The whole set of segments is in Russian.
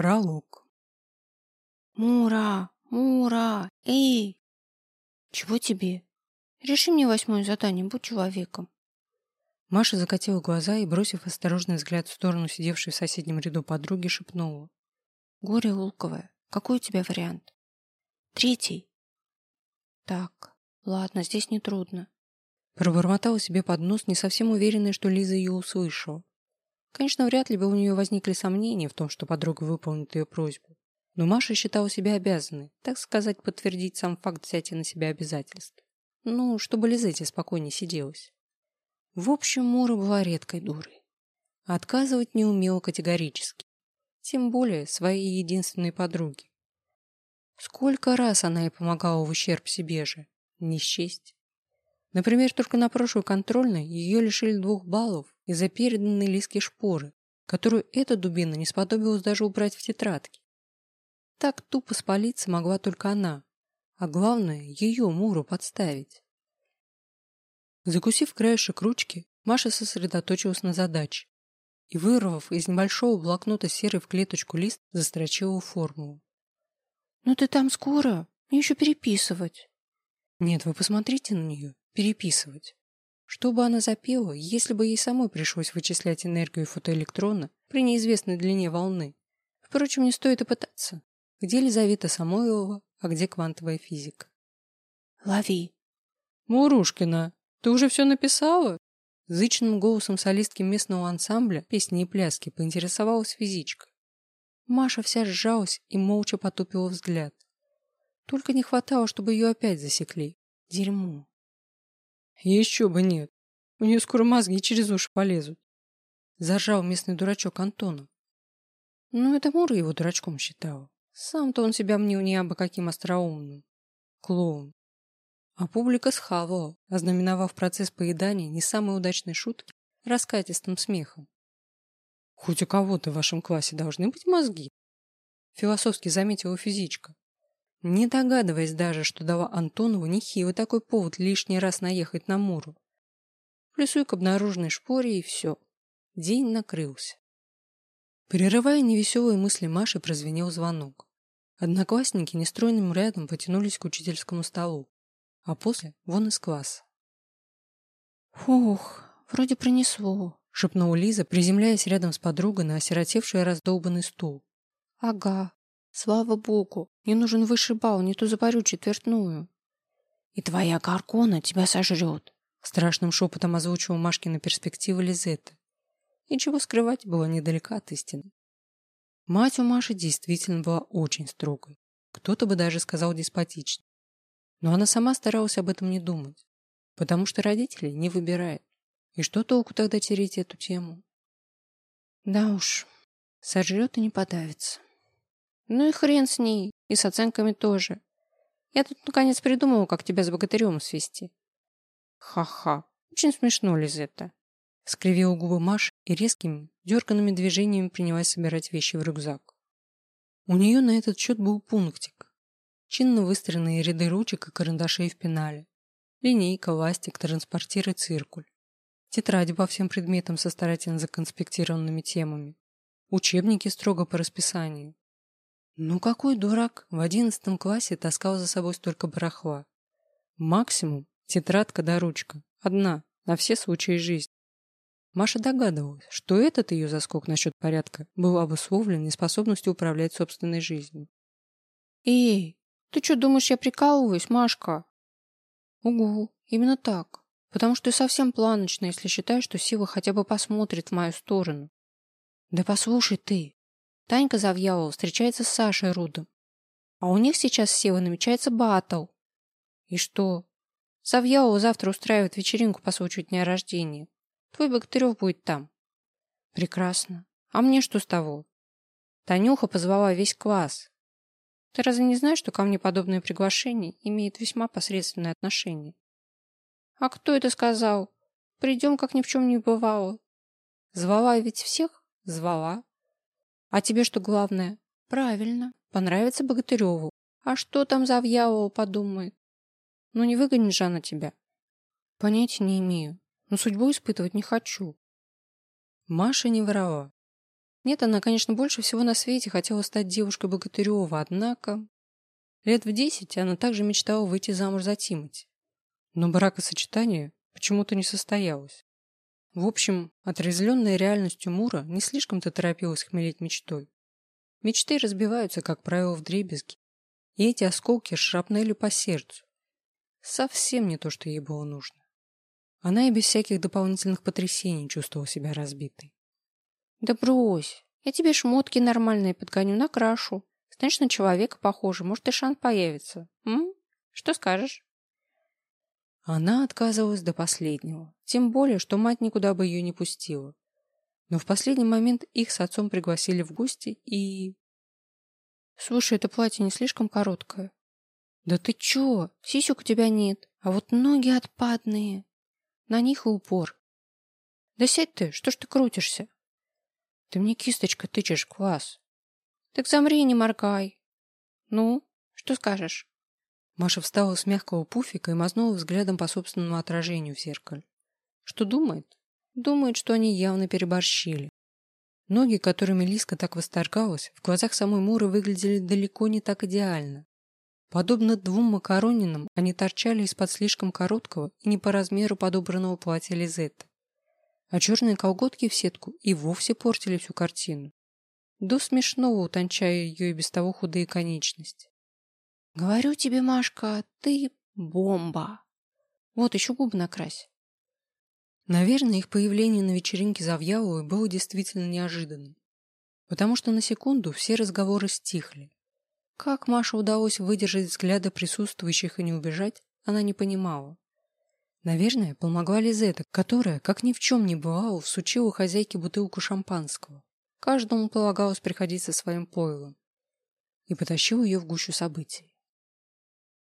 Пролог. Мура, Мура, эй! Чего тебе? Реши мне восьмое задание, будь человеком. Маша закатила глаза и, бросив осторожный взгляд в сторону сидевшей в соседнем ряду подруги, шепнула. Горе луковое. Какой у тебя вариант? Третий. Так, ладно, здесь не трудно. Пробормотала себе под нос, не совсем уверенная, что Лиза ее услышала. Конечно, вряд ли бы у нее возникли сомнения в том, что подруга выполнит ее просьбу. Но Маша считала себя обязанной, так сказать, подтвердить сам факт взятия на себя обязательств. Ну, чтобы Лизете спокойнее сиделась. В общем, Мура была редкой дурой. Отказывать не умела категорически. Тем более своей единственной подруге. Сколько раз она ей помогала в ущерб себе же. Не счесть. Например, только на прошлой контрольной ее лишили двух баллов из-за переданной Лиске шпоры, которую эта дубина не сподобилась даже убрать в тетрадки. Так тупо спалиться могла только она, а главное, ее Муру подставить. Закусив краешек ручки, Маша сосредоточилась на задаче и, вырвав из небольшого блокнота серый в клеточку лист, застрочила формулу. «Ну ты там скоро? Мне еще переписывать». «Нет, вы посмотрите на нее переписывать. Что бы она запела, если бы ей самой пришлось вычислять энергию фотоэлектрона при неизвестной длине волны? Впрочем, не стоит и пытаться. Где Лизавета Самойлова, а где квантовая физика? Лови. Мурушкина, ты уже все написала? Зычным голосом солистки местного ансамбля песни и пляски поинтересовалась физичка. Маша вся сжалась и молча потупила взгляд. Только не хватало, чтобы ее опять засекли. Дерьмо. Еще бы нет. У нее скоро мозги через уши полезут. Заржал местный дурачок Антонов. Ну, это Мура его дурачком считала. Сам-то он себя мнил не абы каким остроумным. Клоун. А публика схавала, ознаменовав процесс поедания не самой удачной шутки раскатистым смехом. Хоть у кого-то в вашем классе должны быть мозги. Философски заметила физичка не догадываясь даже, что дала Антонову нехилый такой повод лишний раз наехать на Муру. Плюсуй к обнаруженной шпоре и все. День накрылся. Прерывая невеселые мысли Маши, прозвенел звонок. Одноклассники нестройным рядом потянулись к учительскому столу, а после вон из класса. «Фух, вроде пронесло», — шепнула Лиза, приземляясь рядом с подругой на осиротевший раздолбанный стул. «Ага, Слава богу, мне нужен высший балл, не то запарю четвертную. И твоя Гаркона тебя сожрет. Страшным шепотом озвучивал Машкина перспектива Лизетта. И чего скрывать было недалеко от истины. Мать у Маши действительно была очень строгой. Кто-то бы даже сказал деспотичной. Но она сама старалась об этом не думать. Потому что родители не выбирают. И что толку тогда тереть эту тему? Да уж, сожрет и не подавится. Ну и хрен с ней, и с оценками тоже. Я тут наконец придумала, как тебя с богатырем свести. Ха-ха, очень смешно, Лизетта. Скривила губы Маш и резкими, дерганными движениями принялась собирать вещи в рюкзак. У нее на этот счет был пунктик. Чинно выстроенные ряды ручек и карандашей в пенале. Линейка, ластик, транспортир и циркуль. Тетради по всем предметам со старательно законспектированными темами. Учебники строго по расписанию. Ну какой дурак в одиннадцатом классе таскал за собой столько барахла? Максимум тетрадка да ручка. Одна, на все случаи жизни. Маша догадывалась, что этот ее заскок насчет порядка был обусловлен неспособностью управлять собственной жизнью. «Эй, ты что, думаешь, я прикалываюсь, Машка?» «Угу, именно так. Потому что ты совсем планочная, если считаешь, что Сива хотя бы посмотрит в мою сторону». «Да послушай ты, Танька Завьялова встречается с Сашей Рудом. А у них сейчас с Севой намечается батл. И что? Завьялова завтра устраивает вечеринку по случаю дня рождения. Твой Богатырев будет там. Прекрасно. А мне что с того? Танюха позвала весь класс. Ты разве не знаешь, что ко мне подобное приглашение имеет весьма посредственное отношение? А кто это сказал? Придем, как ни в чем не бывало. Звала ведь всех? Звала. А тебе что главное? Правильно, понравится Богатыреву. А что там Завьялова подумает? Ну не выгонит же она тебя. Понятия не имею, но судьбу испытывать не хочу. Маша не врала. Нет, она, конечно, больше всего на свете хотела стать девушкой Богатырева, однако... Лет в десять она также мечтала выйти замуж за Тимати. Но бракосочетание почему-то не состоялось. В общем, отрезвленная реальностью Мура не слишком-то торопилась хмелеть мечтой. Мечты разбиваются, как правило, в дребезги, и эти осколки шрапнели по сердцу. Совсем не то, что ей было нужно. Она и без всяких дополнительных потрясений чувствовала себя разбитой. Да брось, я тебе шмотки нормальные подгоню, накрашу. Станешь на человека похоже, может и шанс появится. М? Что скажешь? Она отказывалась до последнего, тем более, что мать никуда бы ее не пустила. Но в последний момент их с отцом пригласили в гости и... Слушай, это платье не слишком короткое? Да ты чё? Сисек у тебя нет, а вот ноги отпадные. На них и упор. Да сядь ты, что ж ты крутишься? Ты мне кисточкой тычешь в глаз. Так замри и не моргай. Ну, что скажешь? Маша встала с мягкого пуфика и мазнула взглядом по собственному отражению в зеркале. Что думает? Думает, что они явно переборщили. Ноги, которыми Лиска так восторгалась, в глазах самой Муры выглядели далеко не так идеально. Подобно двум макаронинам, они торчали из-под слишком короткого и не по размеру подобранного платья Лизетты. А черные колготки в сетку и вовсе портили всю картину. До смешного утончая ее и без того худые конечности. Говорю тебе, Машка, ты бомба. Вот еще губы накрась. Наверное, их появление на вечеринке Завьяловой было действительно неожиданным. Потому что на секунду все разговоры стихли. Как Маше удалось выдержать взгляды присутствующих и не убежать, она не понимала. Наверное, помогла Лизета, которая, как ни в чем не бывало, всучила хозяйке бутылку шампанского. Каждому полагалось приходить со своим пойлом. И потащил ее в гущу событий.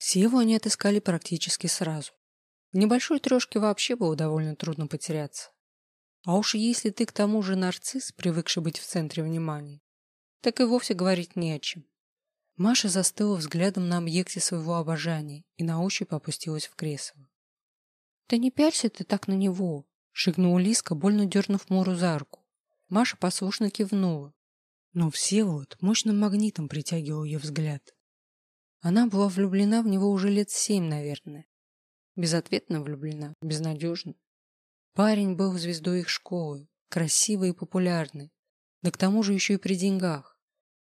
Севу они отыскали практически сразу. В небольшой трешке вообще было довольно трудно потеряться. А уж если ты к тому же нарцисс, привыкший быть в центре внимания, так и вовсе говорить не о чем. Маша застыла взглядом на объекте своего обожания и на ощупь опустилась в кресло. — Да не пялься ты так на него! — шикнула Лиска, больно дернув Муру за руку. Маша послушно кивнула. Но Всеволод мощным магнитом притягивал ее взгляд. Она была влюблена в него уже лет семь, наверное. Безответно влюблена, безнадежно. Парень был звездой их школы, красивый и популярный, да к тому же еще и при деньгах.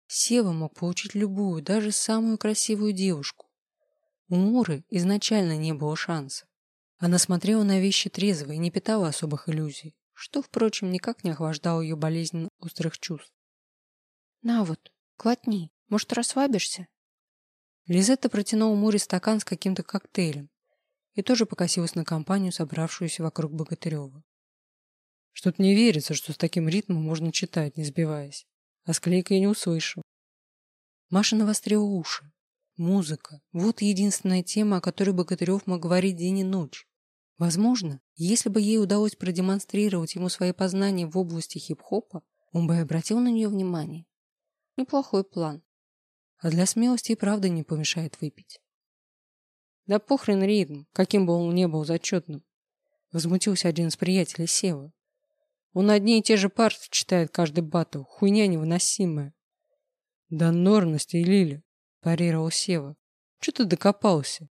Сева мог получить любую, даже самую красивую девушку. У Муры изначально не было шанса. Она смотрела на вещи трезво и не питала особых иллюзий, что, впрочем, никак не охлаждало ее болезненно острых чувств. «На вот, глотни, может, расслабишься?» Лизетта протянула Муре стакан с каким-то коктейлем и тоже покосилась на компанию, собравшуюся вокруг Богатырева. Что-то не верится, что с таким ритмом можно читать, не сбиваясь. А склейка я не услышу. Маша навострила уши. Музыка. Вот единственная тема, о которой Богатырев мог говорить день и ночь. Возможно, если бы ей удалось продемонстрировать ему свои познания в области хип-хопа, он бы обратил на нее внимание. Неплохой план. А для смелости и правда не помешает выпить. Да похрен ритм, каким бы он ни был зачетным. Возмутился один из приятелей Сева. Он одни и те же парты читает каждый батл. Хуйня невыносимая. Да норности и Лили, парировал Сева. Че ты докопался?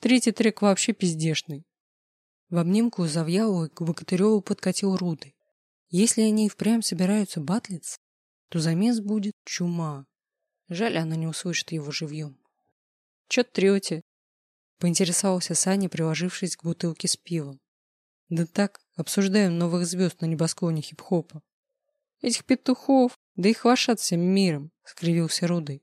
Третий трек вообще пиздешный. В обнимку Завьялова к Богатыреву подкатил Руды. Если они и впрямь собираются батлиться, то замес будет чума. Жаль, она не услышит его живьем. «Чё трете?» — поинтересовался Саня, приложившись к бутылке с пивом. «Да так, обсуждаем новых звезд на небосклоне хип-хопа». «Этих петухов, да их хвашат всем миром», — скривился Рудой.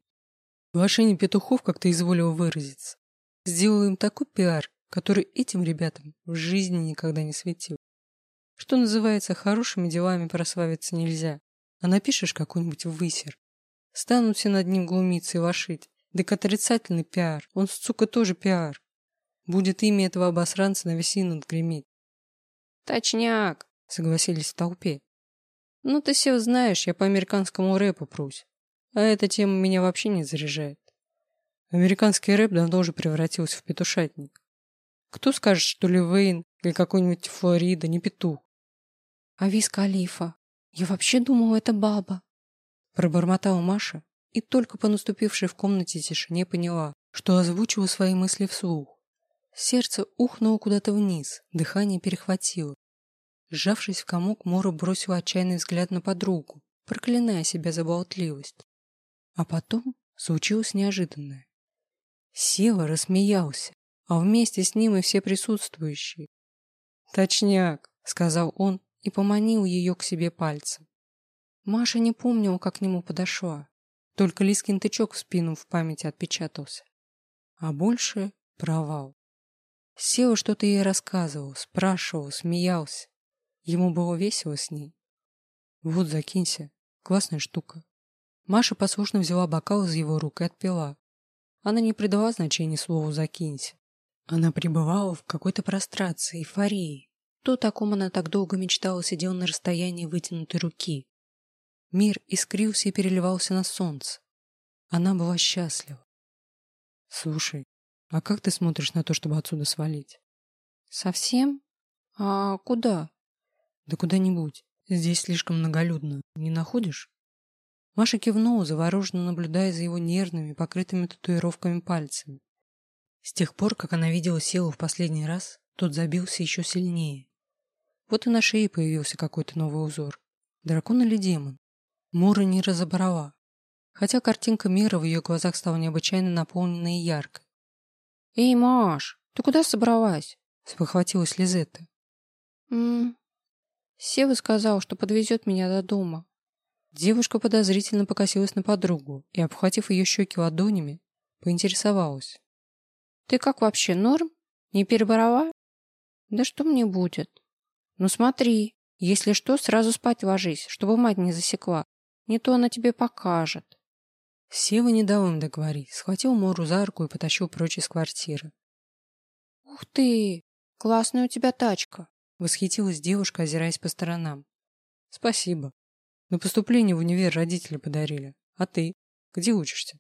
Глашение петухов, как ты изволил выразиться, сделал им такой пиар, который этим ребятам в жизни никогда не светил. Что называется, хорошими делами прославиться нельзя, а напишешь какой-нибудь высер, Станут все над ним глумиться и лошить. Так отрицательный пиар. Он, сука, тоже пиар. Будет имя этого обосранца на весь инут греметь. Точняк, согласились в толпе. Ну ты все знаешь, я по американскому рэпу прусь. А эта тема меня вообще не заряжает. Американский рэп давно уже превратился в петушатник. Кто скажет, что Ливейн или какой-нибудь Флорида не петух? А Виз Калифа? Я вообще думала, это баба. Пробормотала Маша и только по наступившей в комнате тишине поняла, что озвучила свои мысли вслух. Сердце ухнуло куда-то вниз, дыхание перехватило. Сжавшись в комок, Мора бросила отчаянный взгляд на подругу, проклиная себя за болтливость. А потом случилось неожиданное. Сева рассмеялся, а вместе с ним и все присутствующие. «Точняк», — сказал он и поманил ее к себе пальцем. Маша не помнила, как к нему подошла. Только Лискин тычок в спину в памяти отпечатался. А больше — провал. Сева что-то ей рассказывал, спрашивал, смеялся. Ему было весело с ней. Вот, закинься. Классная штука. Маша послушно взяла бокал из его рук и отпила. Она не придала значения слову «закинься». Она пребывала в какой-то прострации, эйфории. То, о ком она так долго мечтала, сидел на расстоянии вытянутой руки. Мир искрился и переливался на солнце. Она была счастлива. Слушай, а как ты смотришь на то, чтобы отсюда свалить? Совсем? А куда? Да куда-нибудь. Здесь слишком многолюдно. Не находишь? Маша кивнула, завороженно наблюдая за его нервными, покрытыми татуировками пальцами. С тех пор, как она видела Силу в последний раз, тот забился еще сильнее. Вот и на шее появился какой-то новый узор. Дракон или демон? Мура не разобрала, хотя картинка мира в ее глазах стала необычайно наполненной и яркой. «Эй, Маш, ты куда собралась?» — спохватилась Лизетта. «М Сева сказал, что подвезет меня до дома. Девушка подозрительно покосилась на подругу и, обхватив ее щеки ладонями, поинтересовалась. «Ты как вообще, норм? Не переборова?» «Да что мне будет?» «Ну смотри, если что, сразу спать ложись, чтобы мать не засекла. Не то она тебе покажет». Сева не дал им договорить, схватил Мору за руку и потащил прочь из квартиры. «Ух ты! Классная у тебя тачка!» — восхитилась девушка, озираясь по сторонам. «Спасибо. На поступление в универ родители подарили. А ты? Где учишься?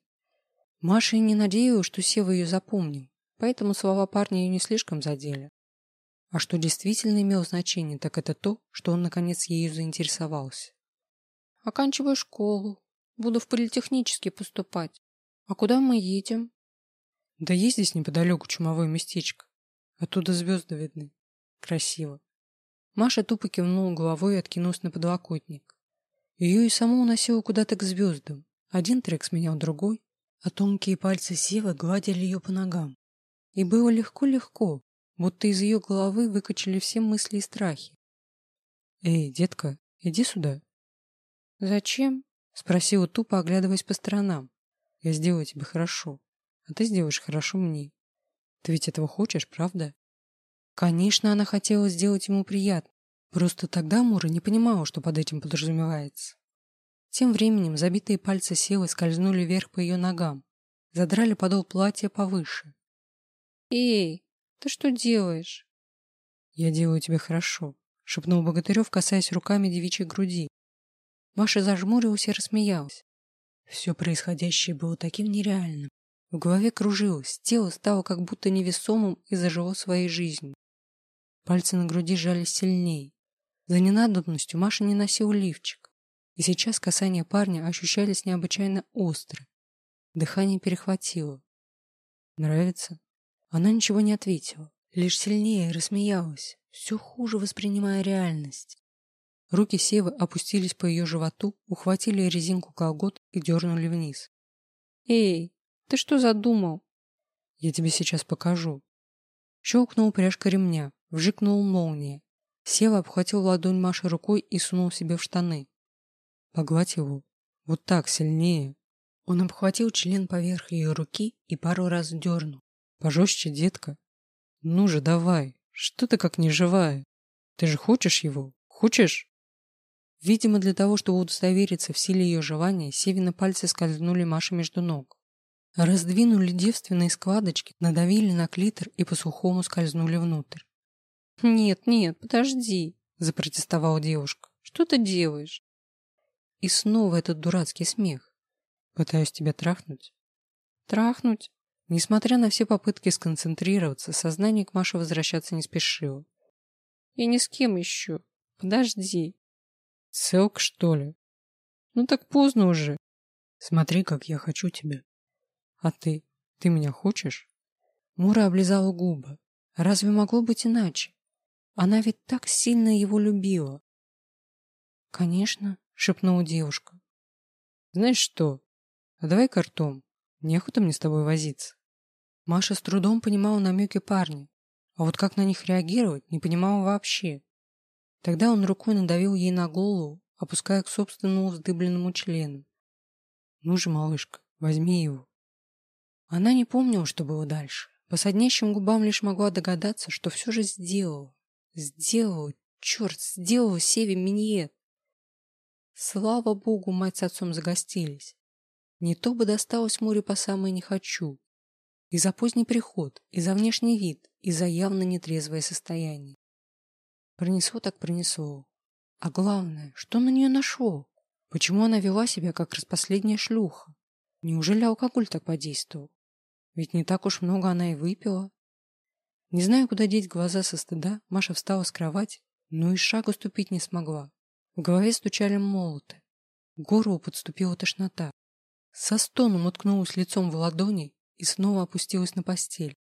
Маша и не надеялась, что Сева ее запомнил, поэтому слова парня ее не слишком задели. А что действительно имело значение, так это то, что он наконец ею заинтересовался. Оканчиваю школу. Буду в политехнический поступать. А куда мы едем? Да есть здесь неподалеку чумовое местечко. Оттуда звезды видны. Красиво. Маша тупо кивнула головой и откинулась на подлокотник. Ее и саму уносило куда-то к звездам. Один трек сменял другой, а тонкие пальцы Севы гладили ее по ногам. И было легко-легко, будто из ее головы выкачали все мысли и страхи. «Эй, детка, иди сюда». «Зачем?» — спросила тупо, оглядываясь по сторонам. «Я сделаю тебе хорошо, а ты сделаешь хорошо мне. Ты ведь этого хочешь, правда?» Конечно, она хотела сделать ему приятно, Просто тогда Мура не понимала, что под этим подразумевается. Тем временем забитые пальцы силы скользнули вверх по ее ногам, задрали подол платья повыше. «Эй, ты что делаешь?» «Я делаю тебе хорошо», — шепнул Богатырев, касаясь руками девичьей груди. Маша зажмурилась и рассмеялась. Все происходящее было таким нереальным. В голове кружилось, тело стало как будто невесомым и зажило своей жизнью. Пальцы на груди сжались сильней. За ненадобностью Маша не носила лифчик, и сейчас касания парня ощущались необычайно остро. Дыхание перехватило. «Нравится?» Она ничего не ответила, лишь сильнее рассмеялась, все хуже воспринимая реальность. Руки Севы опустились по ее животу, ухватили резинку колгот и дернули вниз. «Эй, ты что задумал?» «Я тебе сейчас покажу». Щелкнул пряжка ремня, вжикнул молния, Сева обхватил ладонь Маши рукой и сунул себе в штаны. Погладь его. Вот так, сильнее. Он обхватил член поверх ее руки и пару раз дернул. Пожестче, детка. Ну же, давай. Что ты как неживая? Ты же хочешь его? Хочешь? Видимо, для того, чтобы удостовериться в силе ее желания, Севина пальцы скользнули Маше между ног. Раздвинули девственные складочки, надавили на клитор и по-сухому скользнули внутрь. «Нет, нет, подожди», — запротестовала девушка. «Что ты делаешь?» И снова этот дурацкий смех. «Пытаюсь тебя трахнуть». «Трахнуть?» Несмотря на все попытки сконцентрироваться, сознание к Маше возвращаться не спешило. «Я ни с кем еще. Подожди». Целк, что ли? Ну так поздно уже. Смотри, как я хочу тебя. А ты? Ты меня хочешь? Мура облизала губы. Разве могло быть иначе? Она ведь так сильно его любила. Конечно, шепнула девушка. Знаешь что? А давай картом. Неохота мне с тобой возиться. Маша с трудом понимала намеки парня, а вот как на них реагировать, не понимала вообще. Тогда он рукой надавил ей на голову, опуская к собственному вздыбленному члену. «Ну же, малышка, возьми его». Она не помнила, что было дальше. По соднящим губам лишь могла догадаться, что все же сделала. Сделала, черт, сделала Севе миньет. Слава богу, мать с отцом загостились. Не то бы досталось море по самое не хочу. И за поздний приход, и за внешний вид, и за явно нетрезвое состояние. Пронесло так пронесло. А главное, что на нее нашло? Почему она вела себя, как распоследняя шлюха? Неужели алкоголь так подействовал? Ведь не так уж много она и выпила. Не зная, куда деть глаза со стыда, Маша встала с кровати, но и шагу ступить не смогла. В голове стучали молоты. К горлу подступила тошнота. Со стоном уткнулась лицом в ладони и снова опустилась на постель.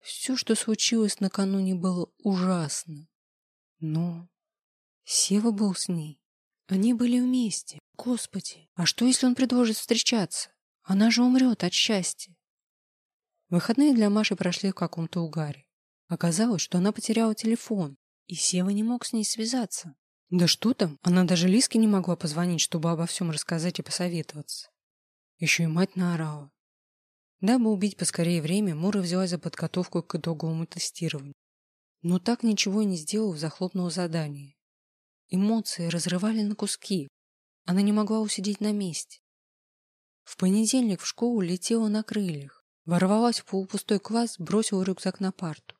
Все, что случилось накануне, было ужасно. Но Сева был с ней. Они были вместе. Господи, а что, если он предложит встречаться? Она же умрет от счастья. Выходные для Маши прошли в каком-то угаре. Оказалось, что она потеряла телефон, и Сева не мог с ней связаться. Да что там, она даже Лиске не могла позвонить, чтобы обо всем рассказать и посоветоваться. Еще и мать наорала. Дабы убить поскорее время, Мура взялась за подготовку к итоговому тестированию. Но так ничего и не сделав, захлопнула задание. Эмоции разрывали на куски. Она не могла усидеть на месте. В понедельник в школу летела на крыльях. Ворвалась в полупустой класс, бросила рюкзак на парту.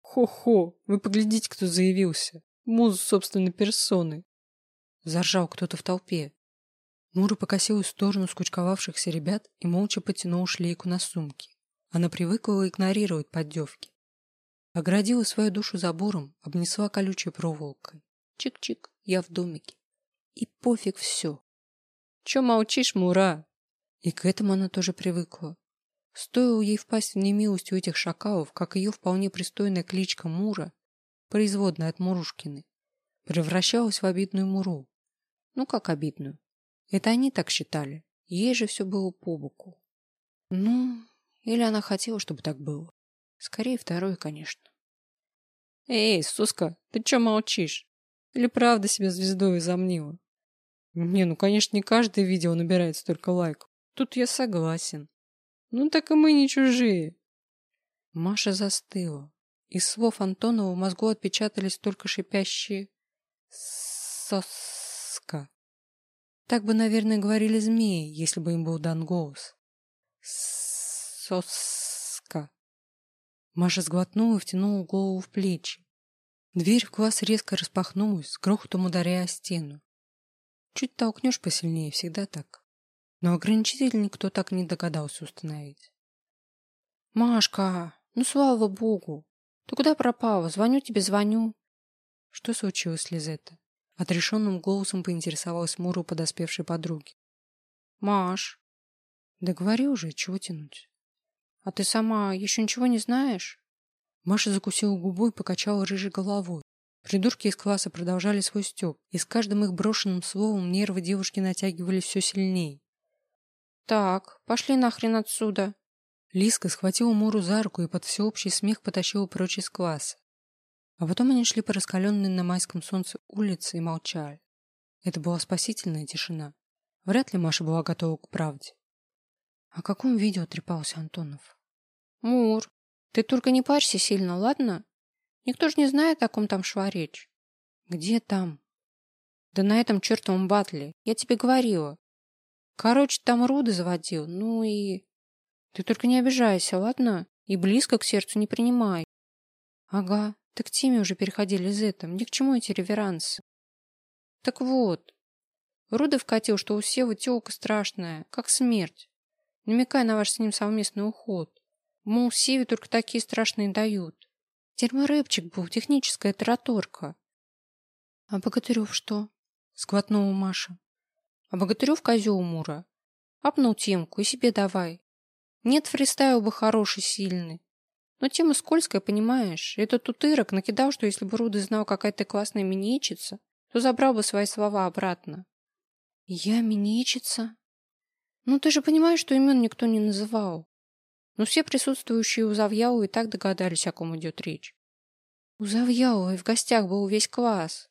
«Хо-хо! Вы поглядите, кто заявился! Муз собственной персоны!» Заржал кто-то в толпе. Мура покосилась в сторону скучковавшихся ребят и молча потянула шлейку на сумке. Она привыкла игнорировать поддевки. Оградила свою душу забором, обнесла колючей проволокой. Чик-чик, я в домике. И пофиг все. Че молчишь, Мура? И к этому она тоже привыкла. Стоило ей впасть в немилость у этих шакалов, как ее вполне пристойная кличка Мура, производная от Мурушкины, превращалась в обидную Муру. Ну как обидную? Это они так считали. Ей же все было по боку. Ну, или она хотела, чтобы так было. Скорее второе, конечно. Эй, Суска, ты че молчишь? Или правда себя звездой замнила? Не, ну, конечно, не каждое видео набирает столько лайков. Тут я согласен. Ну, так и мы не чужие. Маша застыла. Из слов Антонова в мозгу отпечатались только шипящие «соска». Так бы, наверное, говорили змеи, если бы им был дан голос. Соска. Маша сглотнула и втянула голову в плечи. Дверь в класс резко распахнулась, с грохотом ударяя о стену. Чуть толкнешь посильнее, всегда так. Но ограничитель никто так не догадался установить. «Машка, ну слава богу! Ты куда пропала? Звоню тебе, звоню!» Что случилось, Лизетта? Отрешенным голосом поинтересовалась Муру подоспевшей подруги. «Маш!» «Да говори уже, чего тянуть?» «А ты сама еще ничего не знаешь?» Маша закусила губу и покачала рыжей головой. Придурки из класса продолжали свой стёб, и с каждым их брошенным словом нервы девушки натягивались все сильнее. «Так, пошли нахрен отсюда!» Лиска схватила Муру за руку и под всеобщий смех потащила прочь из класса. А потом они шли по раскаленной на майском солнце улице и молчали. Это была спасительная тишина. Вряд ли Маша была готова к правде. О каком видео трепался Антонов? Мур, ты только не парься сильно, ладно? Никто же не знает, о ком там шла речь. Где там? Да на этом чертовом батле. Я тебе говорила. Короче, там Руды заводил, ну и... Ты только не обижайся, ладно? И близко к сердцу не принимай. Ага, так к теме уже переходили из этого. Ни к чему эти реверансы. Так вот, Рудов вкатил, что у Севы телка страшная, как смерть, намекая на ваш с ним совместный уход. Мол, Севе только такие страшные дают. Терморыбчик был, техническая тараторка. А Богатырев что? Сквотнула Маша. А Богатырев козел Мура. Апнул темку и себе давай. Нет, фристайл бы хороший, сильный. Но тема скользкая, понимаешь? Этот тутырок накидал, что если бы Руды знал, какая ты классная минечица, то забрал бы свои слова обратно. Я минечица? Ну ты же понимаешь, что имен никто не называл. Но все присутствующие у Завьяу и так догадались, о ком идет речь. У Завьяу в гостях был весь класс.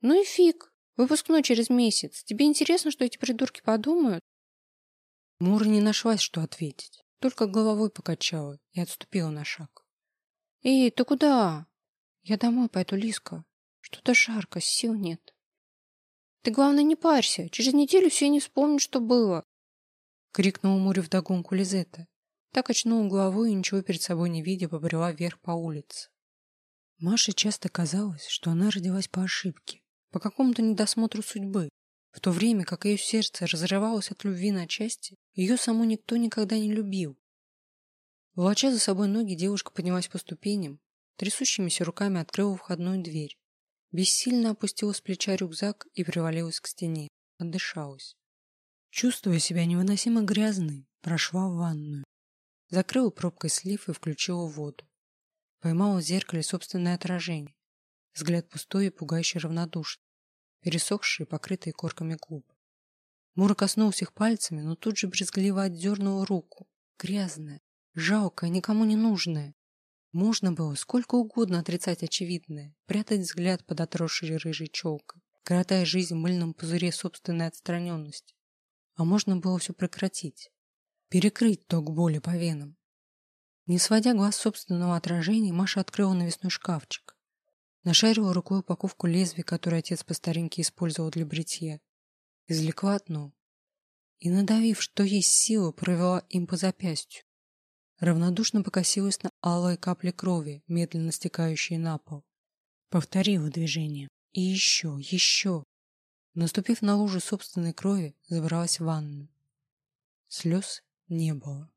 Ну и фиг. Выпускной через месяц. Тебе интересно, что эти придурки подумают? Мура не нашлась, что ответить. Только головой покачала и отступила на шаг. Эй, ты куда? Я домой пойду, Лиска. Что-то жарко, сил нет. Ты, главное, не парься. Через неделю все не вспомнят, что было. Крикнула Муре вдогонку Лизетта. Так очнула головой и ничего перед собой не видя, побрела вверх по улице. Маше часто казалось, что она родилась по ошибке, по какому-то недосмотру судьбы, в то время как ее сердце разрывалось от любви на части, ее саму никто никогда не любил. Волоча за собой ноги, девушка поднялась по ступеням, трясущимися руками открыла входную дверь, бессильно опустила с плеча рюкзак и привалилась к стене, отдышалась. Чувствуя себя невыносимо грязной, прошла в ванную. Закрыла пробкой слив и включила воду. Поймала в зеркале собственное отражение. Взгляд пустой и пугающе равнодушный, пересохшие, покрытые корками губ. Мура коснулся их пальцами, но тут же брезгливо отдернула руку. Грязная, жалкая, никому не нужная. Можно было сколько угодно отрицать очевидное, прятать взгляд под отросшей рыжей челкой, коротая жизнь в мыльном пузыре собственной отстраненности. А можно было все прекратить, перекрыть ток боли по венам. Не сводя глаз собственного отражения, Маша открыла навесной шкафчик. Нашарила рукой упаковку лезвий, которую отец по старинке использовал для бритья. Извлекла одно. И, надавив, что есть силы, провела им по запястью. Равнодушно покосилась на алые капли крови, медленно стекающие на пол. Повторила движение. И еще, еще. Наступив на лужу собственной крови, забралась в ванну. Слез не было.